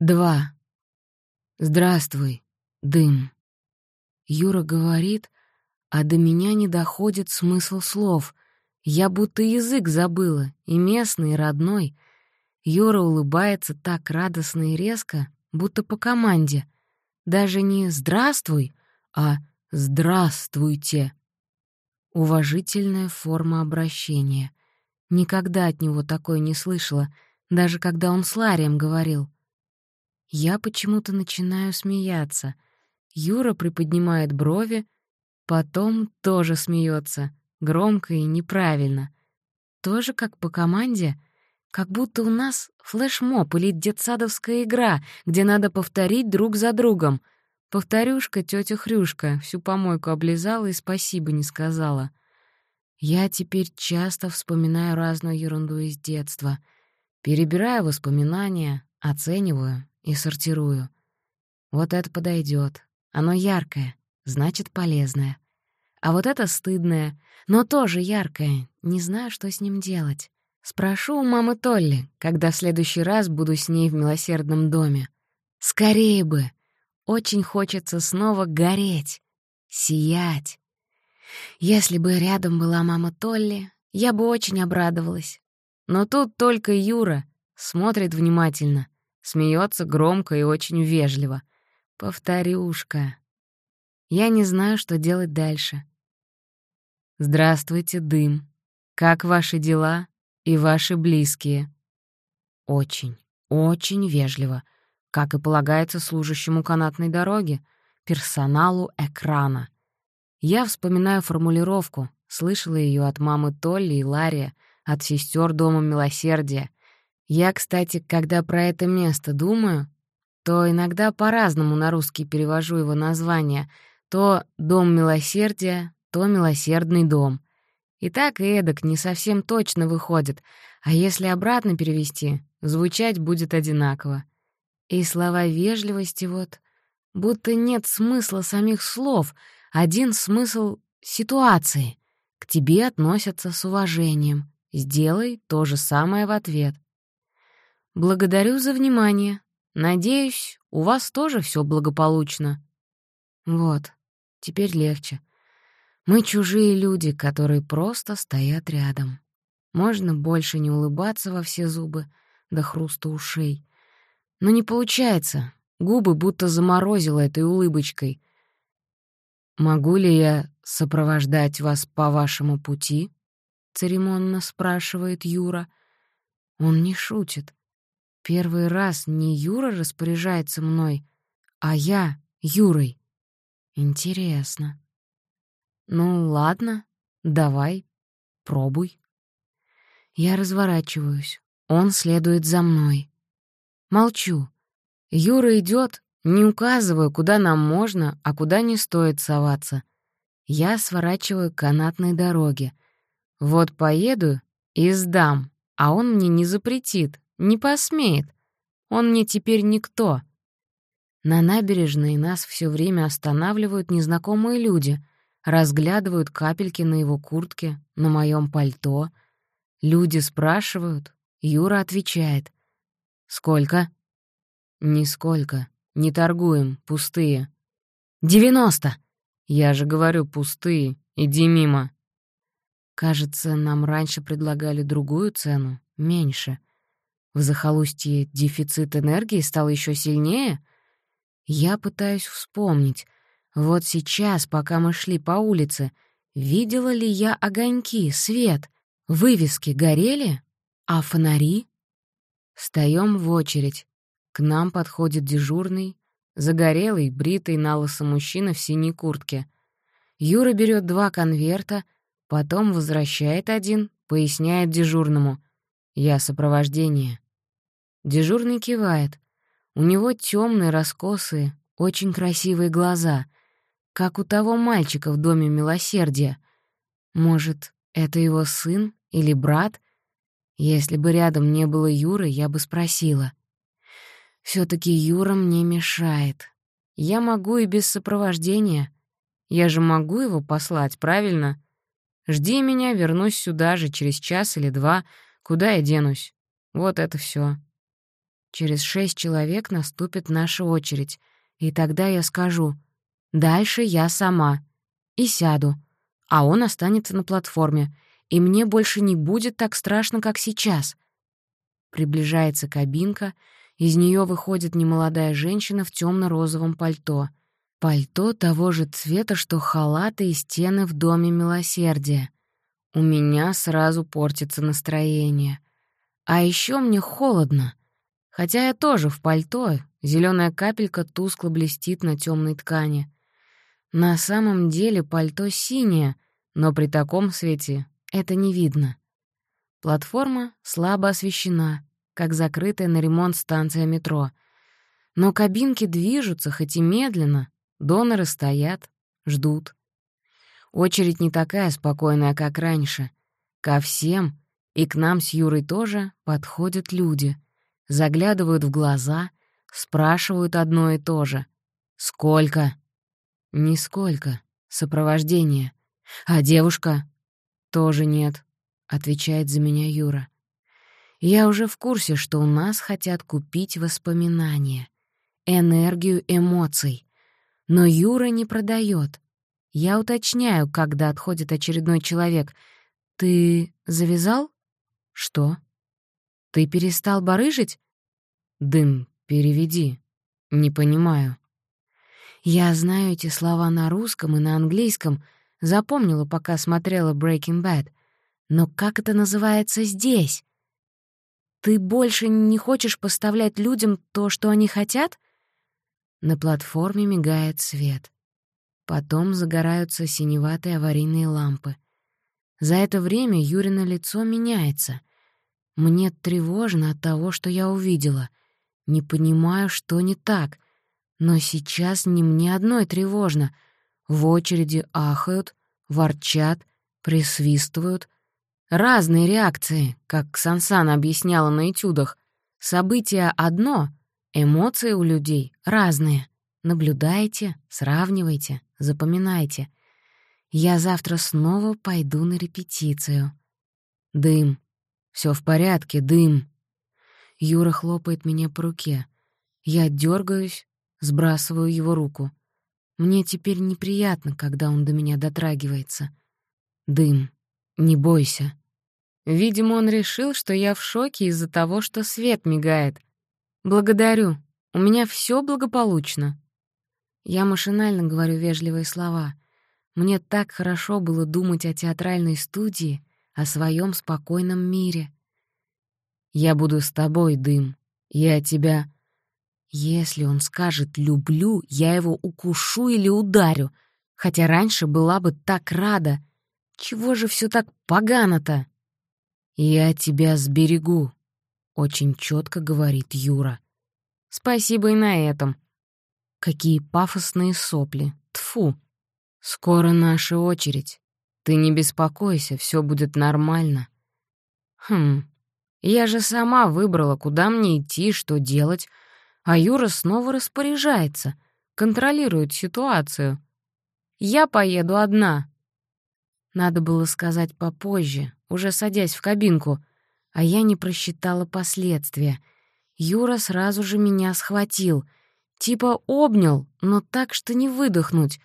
Два. Здравствуй, дым. Юра говорит, а до меня не доходит смысл слов. Я будто язык забыла, и местный, и родной. Юра улыбается так радостно и резко, будто по команде. Даже не «здравствуй», а «здравствуйте». Уважительная форма обращения. Никогда от него такое не слышала, даже когда он с Ларием говорил — я почему-то начинаю смеяться. Юра приподнимает брови, потом тоже смеется, громко и неправильно. Тоже как по команде, как будто у нас флешмоб или детсадовская игра, где надо повторить друг за другом. Повторюшка, тетя Хрюшка, всю помойку облизала и спасибо не сказала. Я теперь часто вспоминаю разную ерунду из детства. Перебираю воспоминания, оцениваю, и сортирую. Вот это подойдет. Оно яркое, значит, полезное. А вот это стыдное, но тоже яркое. Не знаю, что с ним делать. Спрошу у мамы Толли, когда в следующий раз буду с ней в милосердном доме. Скорее бы. Очень хочется снова гореть, сиять. Если бы рядом была мама Толли, я бы очень обрадовалась. Но тут только Юра смотрит внимательно — Смеется громко и очень вежливо. Повторюшка. Я не знаю, что делать дальше. «Здравствуйте, дым. Как ваши дела и ваши близкие?» Очень, очень вежливо, как и полагается служащему канатной дороги, персоналу экрана. Я вспоминаю формулировку, слышала ее от мамы Толли и Лария, от сестер Дома Милосердия, я, кстати, когда про это место думаю, то иногда по-разному на русский перевожу его название. То «Дом милосердия», то «Милосердный дом». И так и эдак не совсем точно выходит, а если обратно перевести, звучать будет одинаково. И слова вежливости вот, будто нет смысла самих слов, один смысл ситуации. К тебе относятся с уважением. Сделай то же самое в ответ. Благодарю за внимание. Надеюсь, у вас тоже все благополучно. Вот, теперь легче. Мы чужие люди, которые просто стоят рядом. Можно больше не улыбаться во все зубы до хруста ушей. Но не получается. Губы будто заморозило этой улыбочкой. «Могу ли я сопровождать вас по вашему пути?» — церемонно спрашивает Юра. Он не шутит. Первый раз не Юра распоряжается мной, а я Юрой. Интересно. Ну, ладно, давай, пробуй. Я разворачиваюсь. Он следует за мной. Молчу. Юра идет, не указывая, куда нам можно, а куда не стоит соваться. Я сворачиваю к канатной дороге. Вот поеду и сдам, а он мне не запретит, не посмеет. Он мне теперь никто. На набережной нас все время останавливают незнакомые люди, разглядывают капельки на его куртке, на моем пальто. Люди спрашивают, Юра отвечает. «Сколько?» «Нисколько. Не торгуем, пустые». «Девяносто!» «Я же говорю, пустые. Иди мимо». Кажется, нам раньше предлагали другую цену, меньше. В захолустье дефицит энергии стал еще сильнее? Я пытаюсь вспомнить. Вот сейчас, пока мы шли по улице, видела ли я огоньки, свет? Вывески горели? А фонари? Встаем в очередь. К нам подходит дежурный, загорелый, бритый на лысо мужчина в синей куртке. Юра берет два конверта, потом возвращает один, поясняет дежурному. «Я сопровождение». Дежурный кивает. У него темные, раскосые, очень красивые глаза, как у того мальчика в Доме Милосердия. Может, это его сын или брат? Если бы рядом не было Юры, я бы спросила. все таки Юра мне мешает. Я могу и без сопровождения. Я же могу его послать, правильно? Жди меня, вернусь сюда же через час или два. Куда я денусь? Вот это все. Через шесть человек наступит наша очередь, и тогда я скажу «Дальше я сама» и сяду, а он останется на платформе, и мне больше не будет так страшно, как сейчас. Приближается кабинка, из нее выходит немолодая женщина в темно розовом пальто. Пальто того же цвета, что халаты и стены в Доме Милосердия. У меня сразу портится настроение. А еще мне холодно. Хотя я тоже в пальто, зеленая капелька тускло блестит на темной ткани. На самом деле пальто синее, но при таком свете это не видно. Платформа слабо освещена, как закрытая на ремонт станция метро. Но кабинки движутся, хоть и медленно, доноры стоят, ждут. Очередь не такая спокойная, как раньше. Ко всем, и к нам с Юрой тоже, подходят люди. Заглядывают в глаза, спрашивают одно и то же. «Сколько?» «Нисколько. Сопровождение. А девушка?» «Тоже нет», — отвечает за меня Юра. «Я уже в курсе, что у нас хотят купить воспоминания, энергию эмоций. Но Юра не продает. Я уточняю, когда отходит очередной человек. «Ты завязал?» «Что?» «Ты перестал барыжить?» «Дым, переведи. Не понимаю». Я знаю эти слова на русском и на английском, запомнила, пока смотрела Breaking Bad. Но как это называется здесь? Ты больше не хочешь поставлять людям то, что они хотят? На платформе мигает свет. Потом загораются синеватые аварийные лампы. За это время Юрина лицо меняется. Мне тревожно от того, что я увидела. Не понимаю, что не так. Но сейчас не мне одной тревожно. В очереди ахают, ворчат, присвистывают. Разные реакции, как Сансан объясняла на этюдах. События одно, эмоции у людей разные. Наблюдайте, сравнивайте, запоминайте. Я завтра снова пойду на репетицию. Дым. Все в порядке, дым. Юра хлопает меня по руке. Я дергаюсь, сбрасываю его руку. Мне теперь неприятно, когда он до меня дотрагивается. Дым. Не бойся. Видимо, он решил, что я в шоке из-за того, что свет мигает. Благодарю. У меня все благополучно. Я машинально говорю вежливые слова. Мне так хорошо было думать о театральной студии, о своем спокойном мире. «Я буду с тобой, Дым. Я тебя...» Если он скажет «люблю», я его укушу или ударю, хотя раньше была бы так рада. Чего же все так погано-то? «Я тебя сберегу», — очень четко говорит Юра. «Спасибо и на этом», Какие пафосные сопли. Тфу. Скоро наша очередь. Ты не беспокойся, все будет нормально. Хм. Я же сама выбрала, куда мне идти, что делать, а Юра снова распоряжается, контролирует ситуацию. Я поеду одна. Надо было сказать попозже, уже садясь в кабинку, а я не просчитала последствия. Юра сразу же меня схватил — Типа обнял, но так, что не выдохнуть.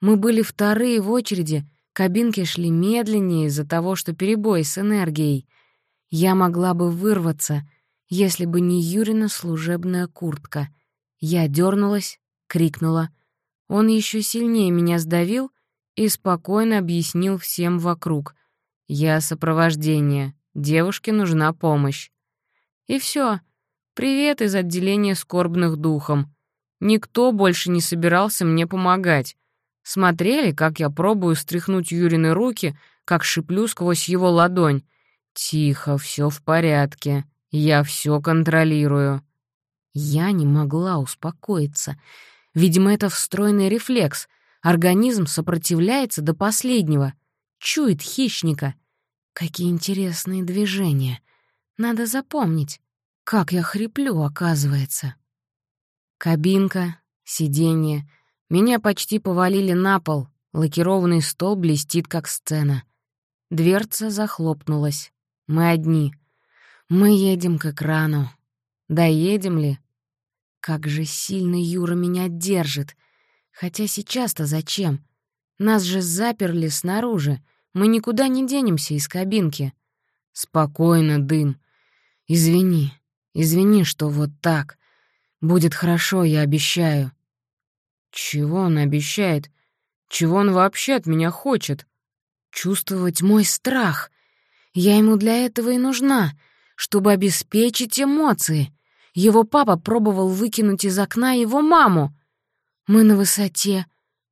Мы были вторые в очереди, кабинки шли медленнее из-за того, что перебой с энергией. Я могла бы вырваться, если бы не Юрина служебная куртка. Я дернулась, крикнула. Он еще сильнее меня сдавил и спокойно объяснил всем вокруг. «Я сопровождение. Девушке нужна помощь». И все. Привет из отделения скорбных духом. Никто больше не собирался мне помогать. Смотрели, как я пробую стряхнуть Юрины руки, как шиплю сквозь его ладонь. «Тихо, все в порядке. Я все контролирую». Я не могла успокоиться. Видимо, это встроенный рефлекс. Организм сопротивляется до последнего. Чует хищника. Какие интересные движения. Надо запомнить. Как я хриплю, оказывается. Кабинка, сиденье. Меня почти повалили на пол. Лакированный стол блестит, как сцена. Дверца захлопнулась. Мы одни. Мы едем к экрану. Доедем ли? Как же сильно Юра меня держит. Хотя сейчас-то зачем? Нас же заперли снаружи. Мы никуда не денемся из кабинки. Спокойно, дым. Извини, извини, что вот так. Будет хорошо, я обещаю. Чего он обещает? Чего он вообще от меня хочет? Чувствовать мой страх. Я ему для этого и нужна, чтобы обеспечить эмоции. Его папа пробовал выкинуть из окна его маму. Мы на высоте,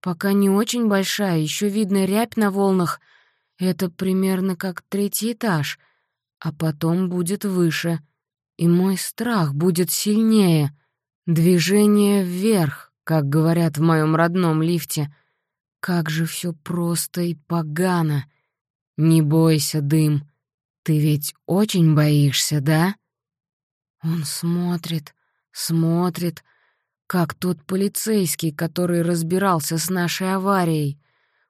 пока не очень большая, еще видно рябь на волнах. Это примерно как третий этаж, а потом будет выше. И мой страх будет сильнее. Движение вверх, как говорят в моем родном лифте. Как же все просто и погано. Не бойся, дым. Ты ведь очень боишься, да? Он смотрит, смотрит, как тот полицейский, который разбирался с нашей аварией,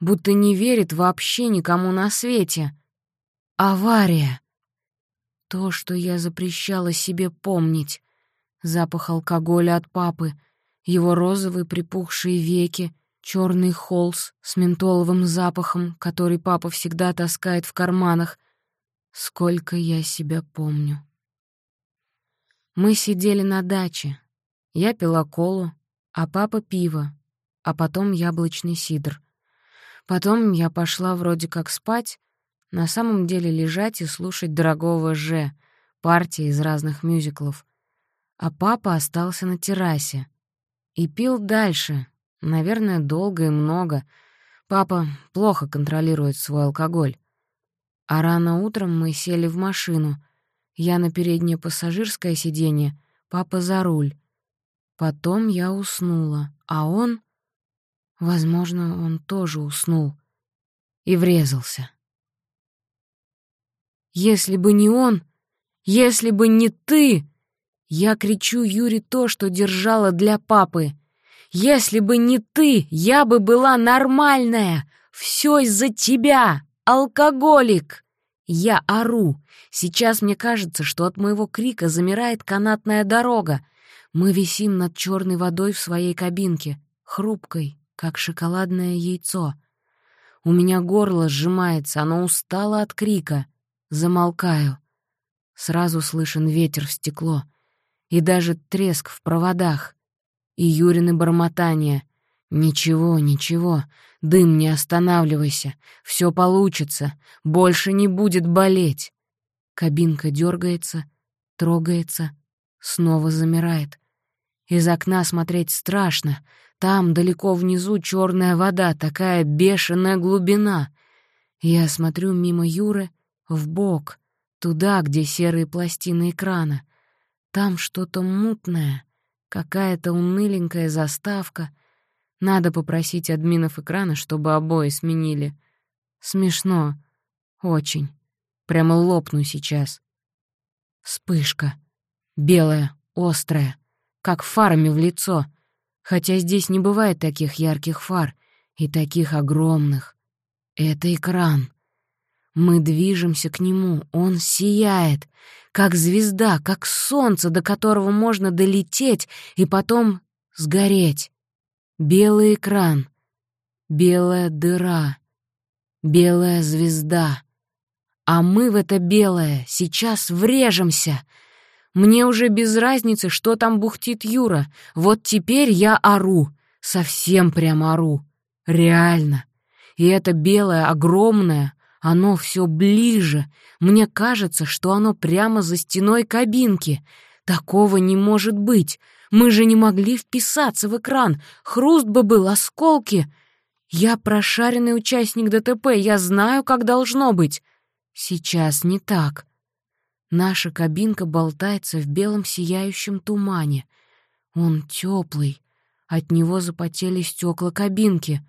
будто не верит вообще никому на свете. Авария. То, что я запрещала себе помнить. Запах алкоголя от папы, его розовые припухшие веки, черный холс с ментоловым запахом, который папа всегда таскает в карманах. Сколько я себя помню. Мы сидели на даче. Я пила колу, а папа — пиво, а потом яблочный сидр. Потом я пошла вроде как спать, на самом деле лежать и слушать дорогого Ж, партии из разных мюзиклов. А папа остался на террасе. И пил дальше, наверное, долго и много. Папа плохо контролирует свой алкоголь. А рано утром мы сели в машину. Я на переднее пассажирское сиденье, папа за руль. Потом я уснула, а он... Возможно, он тоже уснул и врезался. «Если бы не он, если бы не ты!» Я кричу Юре то, что держала для папы. «Если бы не ты, я бы была нормальная! Все из-за тебя, алкоголик!» Я ору. Сейчас мне кажется, что от моего крика замирает канатная дорога. Мы висим над черной водой в своей кабинке, хрупкой, как шоколадное яйцо. У меня горло сжимается, оно устало от крика. Замолкаю. Сразу слышен ветер в стекло. И даже треск в проводах. И Юрины бормотания. «Ничего, ничего, дым, не останавливайся, все получится, больше не будет болеть». Кабинка дергается, трогается, снова замирает. Из окна смотреть страшно. Там, далеко внизу, черная вода, такая бешеная глубина. Я смотрю мимо Юры, в бок, туда, где серые пластины экрана. Там что-то мутное, какая-то уныленькая заставка. Надо попросить админов экрана, чтобы обои сменили. Смешно. Очень. Прямо лопну сейчас. Вспышка. Белая, острая как фарами в лицо, хотя здесь не бывает таких ярких фар и таких огромных. Это экран. Мы движемся к нему, он сияет, как звезда, как солнце, до которого можно долететь и потом сгореть. Белый экран, белая дыра, белая звезда. А мы в это белое сейчас врежемся — мне уже без разницы, что там бухтит Юра. Вот теперь я ору. Совсем прямо ору. Реально. И это белое, огромное, оно все ближе. Мне кажется, что оно прямо за стеной кабинки. Такого не может быть. Мы же не могли вписаться в экран. Хруст бы был, осколки. Я прошаренный участник ДТП, я знаю, как должно быть. Сейчас не так. Наша кабинка болтается в белом сияющем тумане. Он теплый, от него запотели стекла кабинки.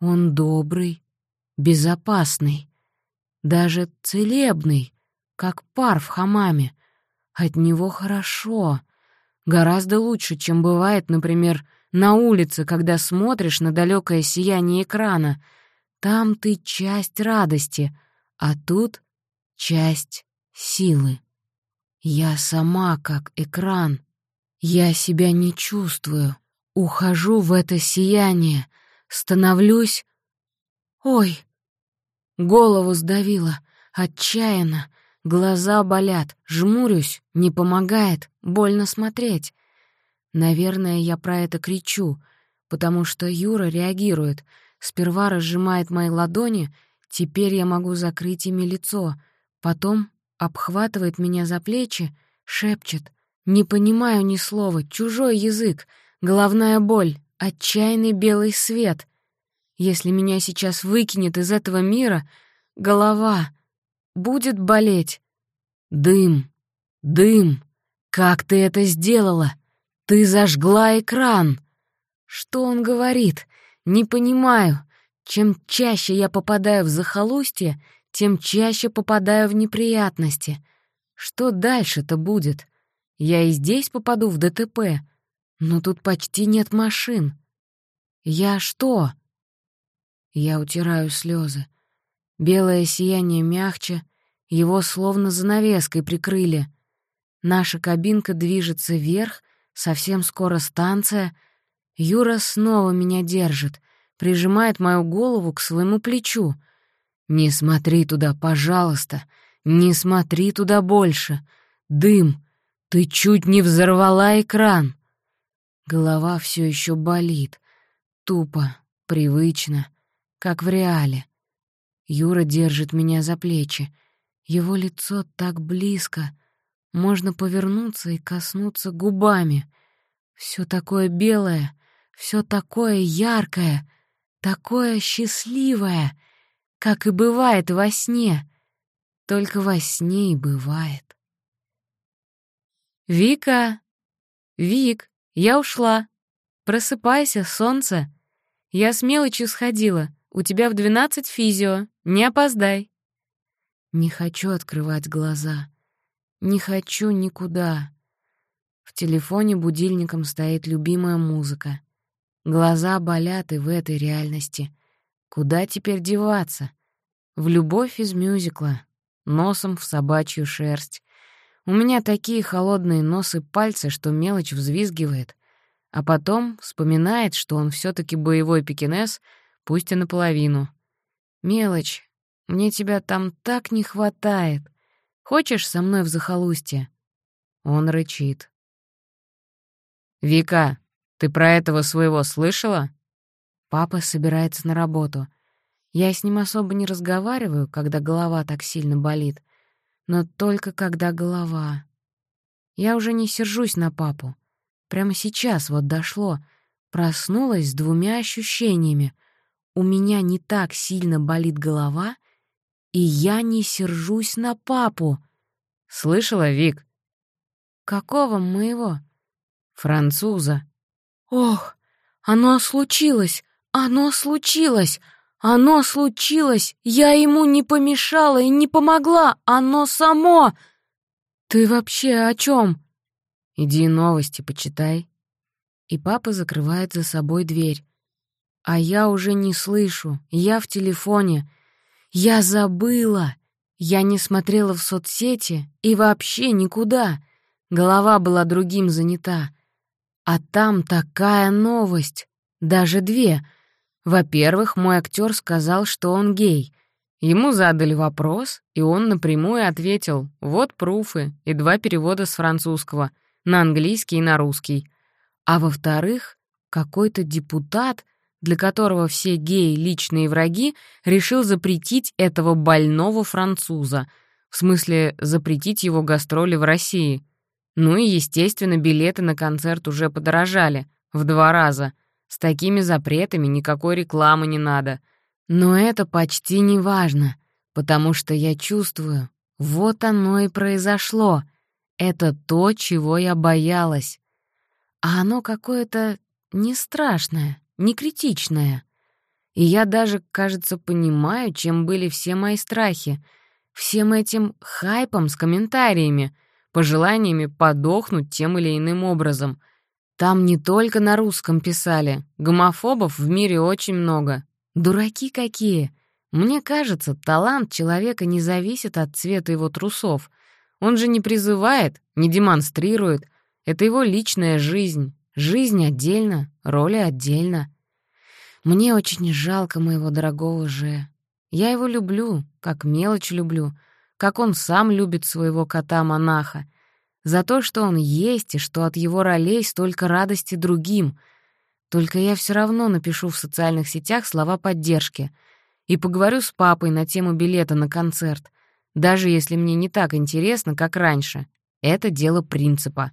Он добрый, безопасный, даже целебный, как пар в хамаме. От него хорошо, гораздо лучше, чем бывает, например, на улице, когда смотришь на далекое сияние экрана. Там ты часть радости, а тут часть силы. Я сама как экран. Я себя не чувствую. Ухожу в это сияние. Становлюсь... Ой! Голову сдавило. Отчаянно. Глаза болят. Жмурюсь. Не помогает. Больно смотреть. Наверное, я про это кричу, потому что Юра реагирует. Сперва разжимает мои ладони, теперь я могу закрыть ими лицо. Потом обхватывает меня за плечи, шепчет. Не понимаю ни слова, чужой язык, головная боль, отчаянный белый свет. Если меня сейчас выкинет из этого мира, голова будет болеть. Дым, дым, как ты это сделала? Ты зажгла экран. Что он говорит? Не понимаю. Чем чаще я попадаю в захолустье, тем чаще попадаю в неприятности. Что дальше-то будет? Я и здесь попаду в ДТП, но тут почти нет машин. Я что? Я утираю слезы. Белое сияние мягче, его словно занавеской прикрыли. Наша кабинка движется вверх, совсем скоро станция. Юра снова меня держит, прижимает мою голову к своему плечу — «Не смотри туда, пожалуйста, не смотри туда больше. Дым, ты чуть не взорвала экран». Голова все еще болит. Тупо, привычно, как в реале. Юра держит меня за плечи. Его лицо так близко. Можно повернуться и коснуться губами. Все такое белое, все такое яркое, такое счастливое — как и бывает во сне. Только во сне и бывает. «Вика! Вик, я ушла. Просыпайся, солнце. Я с мелочью сходила. У тебя в двенадцать физио. Не опоздай». Не хочу открывать глаза. Не хочу никуда. В телефоне будильником стоит любимая музыка. Глаза болят и в этой реальности — Куда теперь деваться? В любовь из мюзикла, носом в собачью шерсть. У меня такие холодные носы пальцы, что мелочь взвизгивает. А потом вспоминает, что он все таки боевой пекинес, пусть и наполовину. «Мелочь, мне тебя там так не хватает. Хочешь со мной в захолустье?» Он рычит. «Вика, ты про этого своего слышала?» Папа собирается на работу. Я с ним особо не разговариваю, когда голова так сильно болит, но только когда голова. Я уже не сержусь на папу. Прямо сейчас вот дошло. Проснулась с двумя ощущениями. У меня не так сильно болит голова, и я не сержусь на папу. Слышала, Вик? Какого моего? Француза. Ох, оно случилось! «Оно случилось! Оно случилось! Я ему не помешала и не помогла! Оно само!» «Ты вообще о чем? «Иди новости почитай». И папа закрывает за собой дверь. А я уже не слышу, я в телефоне. Я забыла. Я не смотрела в соцсети и вообще никуда. Голова была другим занята. А там такая новость. Даже две — во-первых, мой актер сказал, что он гей. Ему задали вопрос, и он напрямую ответил «Вот пруфы» и два перевода с французского на английский и на русский. А во-вторых, какой-то депутат, для которого все геи — личные враги, решил запретить этого больного француза, в смысле запретить его гастроли в России. Ну и, естественно, билеты на концерт уже подорожали в два раза — с такими запретами никакой рекламы не надо. Но это почти не важно, потому что я чувствую, вот оно и произошло. Это то, чего я боялась. А оно какое-то не страшное, не критичное. И я даже, кажется, понимаю, чем были все мои страхи. Всем этим хайпом с комментариями, пожеланиями подохнуть тем или иным образом — там не только на русском писали. Гомофобов в мире очень много. Дураки какие. Мне кажется, талант человека не зависит от цвета его трусов. Он же не призывает, не демонстрирует. Это его личная жизнь. Жизнь отдельно, роли отдельно. Мне очень жалко моего дорогого Же. Я его люблю, как мелочь люблю, как он сам любит своего кота-монаха, за то, что он есть и что от его ролей столько радости другим. Только я все равно напишу в социальных сетях слова поддержки и поговорю с папой на тему билета на концерт, даже если мне не так интересно, как раньше. Это дело принципа.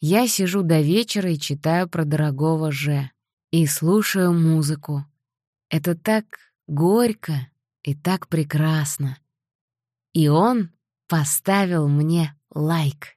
Я сижу до вечера и читаю про дорогого Же. И слушаю музыку. Это так горько и так прекрасно. И он поставил мне лайк.